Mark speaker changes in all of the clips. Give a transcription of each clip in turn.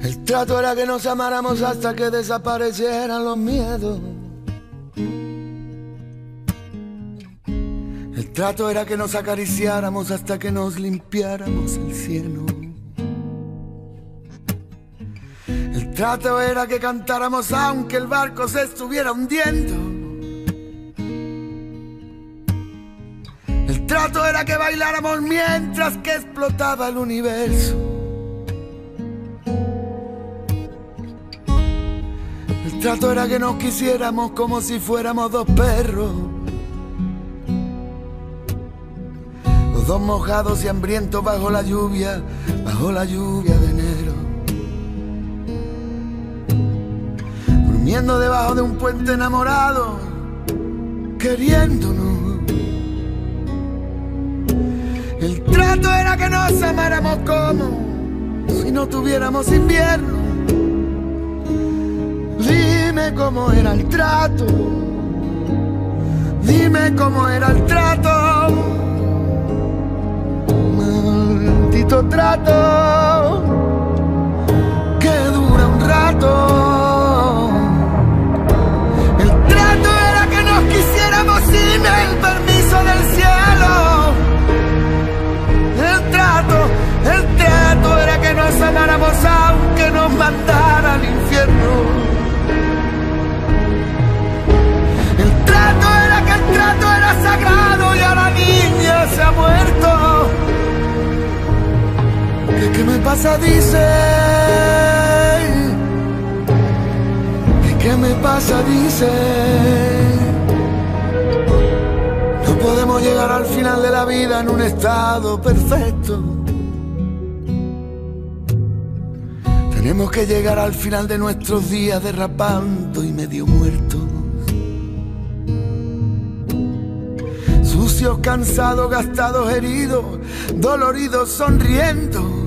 Speaker 1: El trato era que nos amáramos hasta que desaparecieran los miedos. El trato era que nos acariciáramos hasta que nos limpiáramos el cielo. El trato era que cantáramos aunque el barco se estuviera hundiendo. El trato era que bailáramos mientras que explotaba el universo. Trato era que nos quisiéramos como si fuéramos dos perros. Los dos mojados y hambrientos bajo la lluvia, bajo la lluvia de enero. Durmiendo debajo de un puente enamorado, queriéndonos. El trato era que nos amáramos como si no tuviéramos invierno. Dime cómo era el trato. Dime cómo era el trato. Maldito trato ¿Qué, qué me pasa? Dice. ¿Qué, qué me pasa? Dice. No podemos llegar al final de la vida en un estado perfecto. Tenemos que llegar al final de nuestros días derrapando y medio muertos. Sucios, cansados, gastados, heridos, doloridos, sonriendo.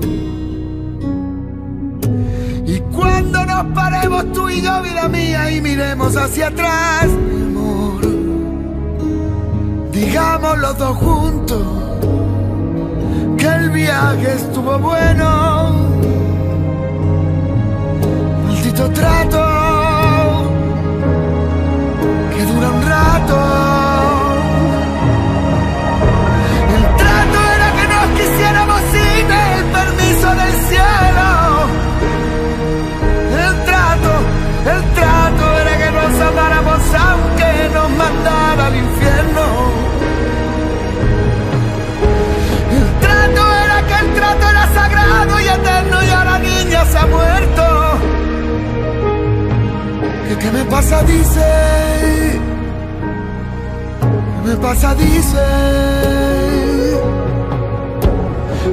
Speaker 1: Tú y yo, vida mía, y miremos hacia atrás, mi amor, digamos los dos juntos que el viaje estuvo bueno. Maldito trato ¿Qué, me pasa? Dice. ¿Qué me pasa? Dice.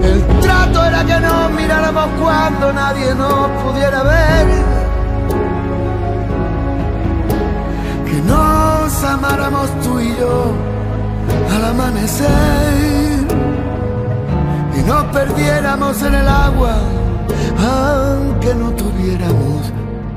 Speaker 1: El trato era que nos miráramos cuando nadie nos pudiera ver. Que nos amáramos tú y yo al amanecer. Y nos perdiéramos en el agua aunque no tuviéramos